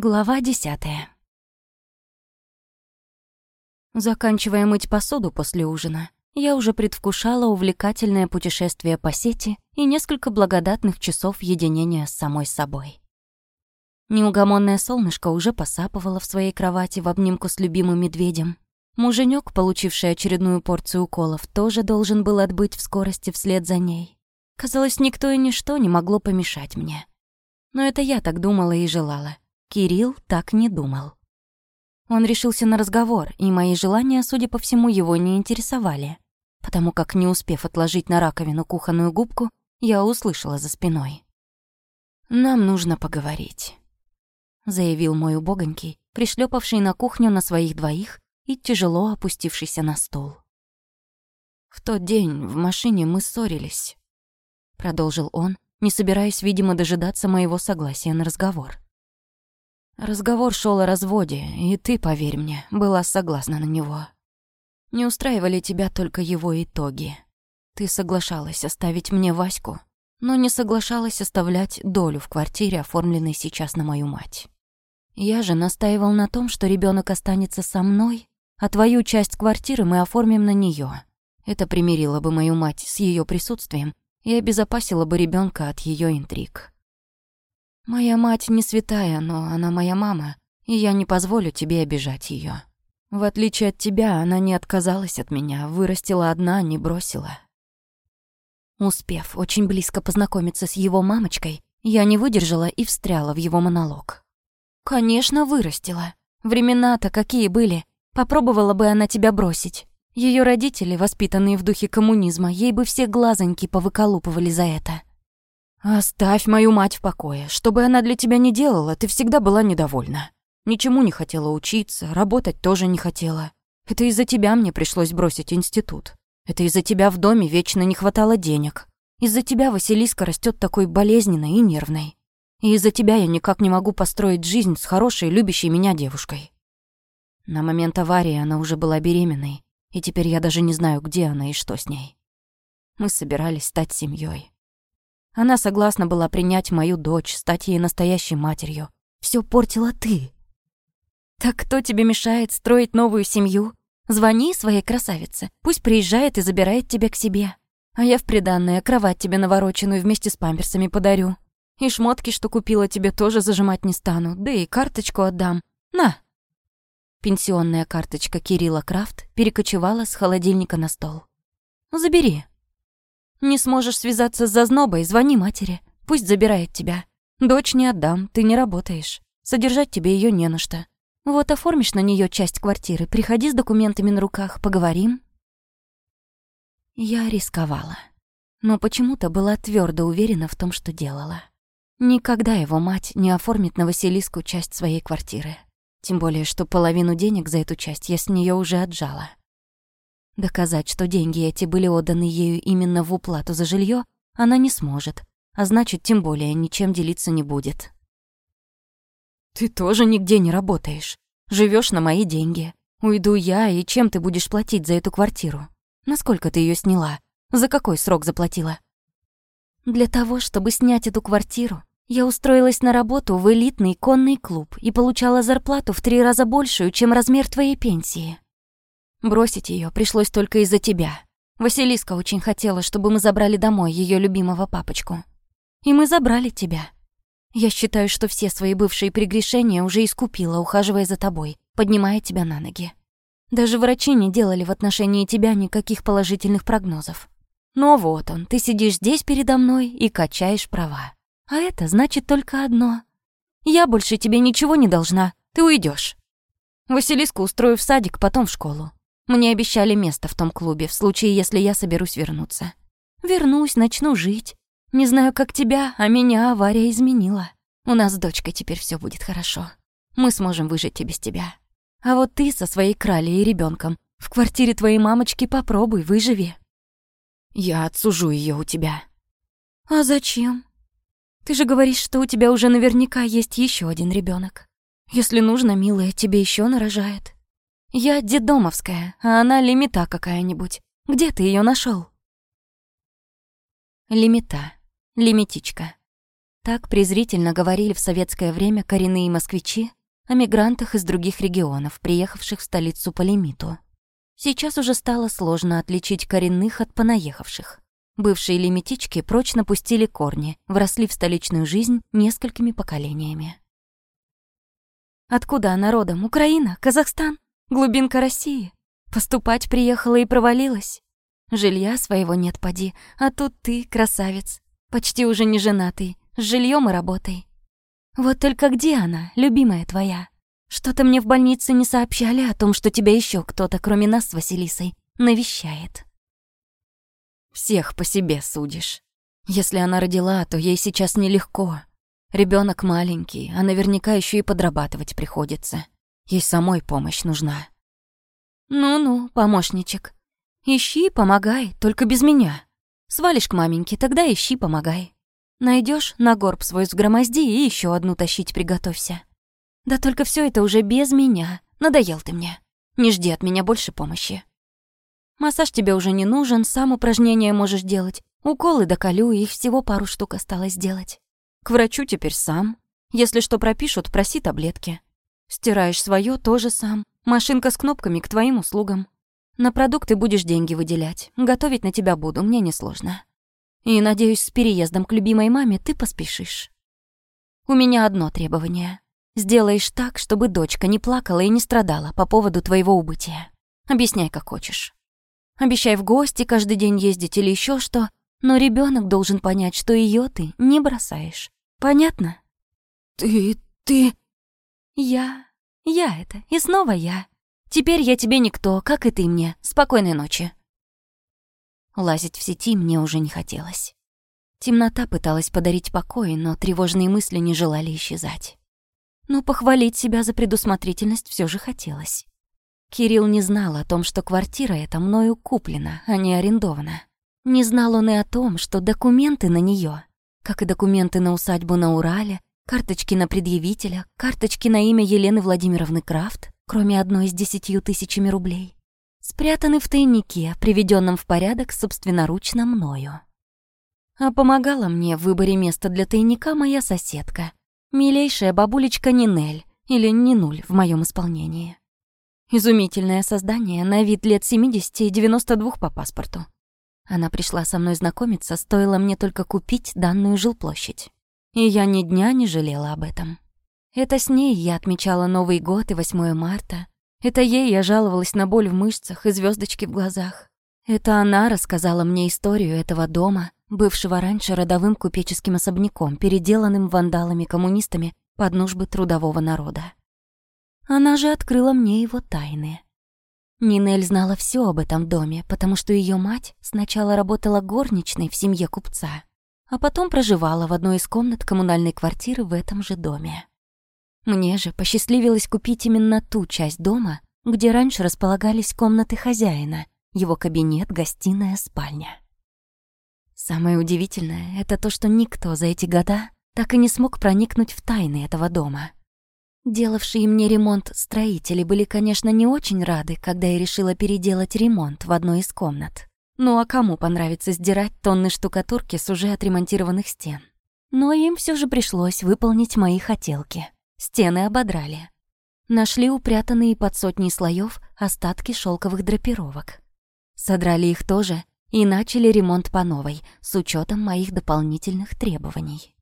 Глава десятая. Заканчивая мыть посуду после ужина, я уже предвкушала увлекательное путешествие по сети и несколько благодатных часов единения с самой собой. Неугомонное солнышко уже посапывало в своей кровати в обнимку с любимым медведем. Муженек, получивший очередную порцию уколов, тоже должен был отбыть в скорости вслед за ней. Казалось, никто и ничто не могло помешать мне. Но это я так думала и желала. Кирилл так не думал. Он решился на разговор, и мои желания, судя по всему, его не интересовали, потому как, не успев отложить на раковину кухонную губку, я услышала за спиной. «Нам нужно поговорить», — заявил мой убогонький, пришлепавший на кухню на своих двоих и тяжело опустившийся на стол. «В тот день в машине мы ссорились», — продолжил он, не собираясь, видимо, дожидаться моего согласия на разговор. Разговор шел о разводе, и ты, поверь мне, была согласна на него. Не устраивали тебя только его итоги. Ты соглашалась оставить мне Ваську, но не соглашалась оставлять долю в квартире, оформленной сейчас на мою мать. Я же настаивал на том, что ребенок останется со мной, а твою часть квартиры мы оформим на нее. Это примирило бы мою мать с ее присутствием и обезопасило бы ребенка от ее интриг. «Моя мать не святая, но она моя мама, и я не позволю тебе обижать ее. В отличие от тебя, она не отказалась от меня, вырастила одна, не бросила». Успев очень близко познакомиться с его мамочкой, я не выдержала и встряла в его монолог. «Конечно, вырастила. Времена-то какие были. Попробовала бы она тебя бросить. Ее родители, воспитанные в духе коммунизма, ей бы все глазоньки повыколупывали за это. «Оставь мою мать в покое. Что бы она для тебя ни делала, ты всегда была недовольна. Ничему не хотела учиться, работать тоже не хотела. Это из-за тебя мне пришлось бросить институт. Это из-за тебя в доме вечно не хватало денег. Из-за тебя Василиска растет такой болезненной и нервной. И из-за тебя я никак не могу построить жизнь с хорошей, любящей меня девушкой». На момент аварии она уже была беременной, и теперь я даже не знаю, где она и что с ней. Мы собирались стать семьей. Она согласна была принять мою дочь, стать ей настоящей матерью. Все портила ты. Так кто тебе мешает строить новую семью? Звони своей красавице, пусть приезжает и забирает тебя к себе. А я в приданное кровать тебе навороченную вместе с памперсами подарю. И шмотки, что купила тебе, тоже зажимать не стану, да и карточку отдам. На!» Пенсионная карточка Кирилла Крафт перекочевала с холодильника на стол. «Забери», не сможешь связаться с зазнобой, звони матери. Пусть забирает тебя. Дочь не отдам, ты не работаешь. Содержать тебе ее не на что. Вот оформишь на нее часть квартиры, приходи с документами на руках, поговорим». Я рисковала, но почему-то была твердо уверена в том, что делала. Никогда его мать не оформит на Василиску часть своей квартиры. Тем более, что половину денег за эту часть я с нее уже отжала. Доказать, что деньги эти были отданы ею именно в уплату за жилье, она не сможет, а значит, тем более ничем делиться не будет. «Ты тоже нигде не работаешь. живешь на мои деньги. Уйду я, и чем ты будешь платить за эту квартиру? Насколько ты ее сняла? За какой срок заплатила?» «Для того, чтобы снять эту квартиру, я устроилась на работу в элитный конный клуб и получала зарплату в три раза большую, чем размер твоей пенсии», Бросить ее пришлось только из-за тебя. Василиска очень хотела, чтобы мы забрали домой ее любимого папочку. И мы забрали тебя. Я считаю, что все свои бывшие прегрешения уже искупила, ухаживая за тобой, поднимая тебя на ноги. Даже врачи не делали в отношении тебя никаких положительных прогнозов. Но вот он, ты сидишь здесь передо мной и качаешь права. А это значит только одно. Я больше тебе ничего не должна, ты уйдешь. Василиску устрою в садик, потом в школу. Мне обещали место в том клубе, в случае, если я соберусь вернуться. Вернусь, начну жить. Не знаю, как тебя, а меня авария изменила. У нас с дочкой теперь все будет хорошо. Мы сможем выжить и без тебя. А вот ты со своей кралей и ребенком в квартире твоей мамочки попробуй, выживи. Я отсужу ее у тебя. А зачем? Ты же говоришь, что у тебя уже наверняка есть еще один ребенок. Если нужно, милая, тебе еще нарожает. Я дедомовская, а она лимита какая-нибудь. Где ты ее нашел? Лимита. Лимитичка. Так презрительно говорили в советское время коренные москвичи о мигрантах из других регионов, приехавших в столицу по лимиту. Сейчас уже стало сложно отличить коренных от понаехавших. Бывшие лимитички прочно пустили корни, вросли в столичную жизнь несколькими поколениями. «Откуда она родом? Украина? Казахстан?» Глубинка России. Поступать приехала и провалилась. Жилья своего нет, поди, а тут ты, красавец, почти уже не женатый, с жильем и работой. Вот только где она, любимая твоя? Что-то мне в больнице не сообщали о том, что тебя еще кто-то, кроме нас с Василисой, навещает. Всех по себе судишь. Если она родила, то ей сейчас нелегко. Ребенок маленький, а наверняка еще и подрабатывать приходится. Ей самой помощь нужна. Ну-ну, помощничек. Ищи, помогай, только без меня. Свалишь к маменьке, тогда ищи, помогай. Найдешь на горб свой сгромозди и еще одну тащить приготовься. Да только все это уже без меня. Надоел ты мне. Не жди от меня больше помощи. Массаж тебе уже не нужен, сам упражнения можешь делать. Уколы доколю, их всего пару штук осталось делать. К врачу теперь сам. Если что пропишут, проси таблетки. Стираешь свое то же сам. Машинка с кнопками к твоим услугам. На продукты будешь деньги выделять. Готовить на тебя буду, мне несложно. И, надеюсь, с переездом к любимой маме ты поспешишь. У меня одно требование. Сделаешь так, чтобы дочка не плакала и не страдала по поводу твоего убытия. Объясняй, как хочешь. Обещай в гости каждый день ездить или еще что, но ребенок должен понять, что ее ты не бросаешь. Понятно? Ты... ты... «Я... я это, и снова я. Теперь я тебе никто, как и ты мне. Спокойной ночи». Лазить в сети мне уже не хотелось. Темнота пыталась подарить покой, но тревожные мысли не желали исчезать. Но похвалить себя за предусмотрительность все же хотелось. Кирилл не знал о том, что квартира эта мною куплена, а не арендована. Не знал он и о том, что документы на нее, как и документы на усадьбу на Урале, Карточки на предъявителя, карточки на имя Елены Владимировны Крафт, кроме одной из десятью тысячами рублей, спрятаны в тайнике, приведенном в порядок собственноручно мною. А помогала мне в выборе места для тайника моя соседка, милейшая бабулечка Нинель, или Нинуль в моем исполнении. Изумительное создание, на вид лет 70 и 92 по паспорту. Она пришла со мной знакомиться, стоило мне только купить данную жилплощадь. И я ни дня не жалела об этом. Это с ней я отмечала Новый год и 8 марта. Это ей я жаловалась на боль в мышцах и звездочки в глазах. Это она рассказала мне историю этого дома, бывшего раньше родовым купеческим особняком, переделанным вандалами-коммунистами под нужбы трудового народа. Она же открыла мне его тайны. Нинель знала все об этом доме, потому что ее мать сначала работала горничной в семье купца а потом проживала в одной из комнат коммунальной квартиры в этом же доме. Мне же посчастливилось купить именно ту часть дома, где раньше располагались комнаты хозяина, его кабинет, гостиная, спальня. Самое удивительное — это то, что никто за эти года так и не смог проникнуть в тайны этого дома. Делавшие мне ремонт строители были, конечно, не очень рады, когда я решила переделать ремонт в одной из комнат. Ну а кому понравится сдирать тонны штукатурки с уже отремонтированных стен? Но им все же пришлось выполнить мои хотелки. Стены ободрали. Нашли упрятанные под сотни слоев остатки шелковых драпировок. Содрали их тоже и начали ремонт по новой, с учетом моих дополнительных требований.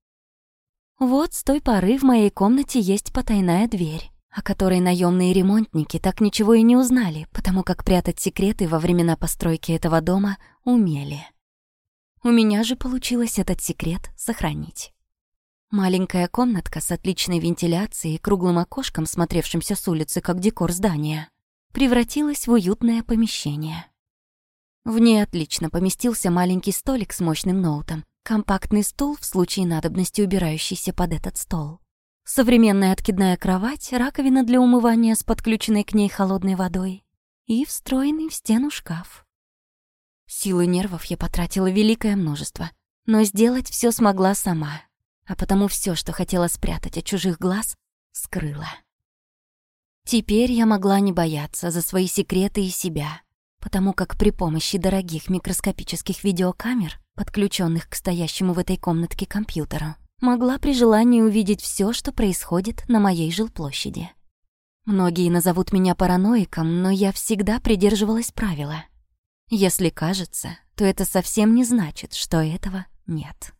Вот с той поры в моей комнате есть потайная дверь о которые наемные ремонтники так ничего и не узнали, потому как прятать секреты во времена постройки этого дома умели. У меня же получилось этот секрет сохранить. Маленькая комнатка с отличной вентиляцией и круглым окошком, смотревшимся с улицы как декор здания, превратилась в уютное помещение. В ней отлично поместился маленький столик с мощным ноутом, компактный стул в случае надобности, убирающийся под этот стол. Современная откидная кровать, раковина для умывания с подключенной к ней холодной водой и встроенный в стену шкаф. Силы нервов я потратила великое множество, но сделать все смогла сама, а потому все, что хотела спрятать от чужих глаз, скрыла. Теперь я могла не бояться за свои секреты и себя, потому как при помощи дорогих микроскопических видеокамер, подключенных к стоящему в этой комнатке компьютеру, могла при желании увидеть все, что происходит на моей жилплощади. Многие назовут меня параноиком, но я всегда придерживалась правила. Если кажется, то это совсем не значит, что этого нет.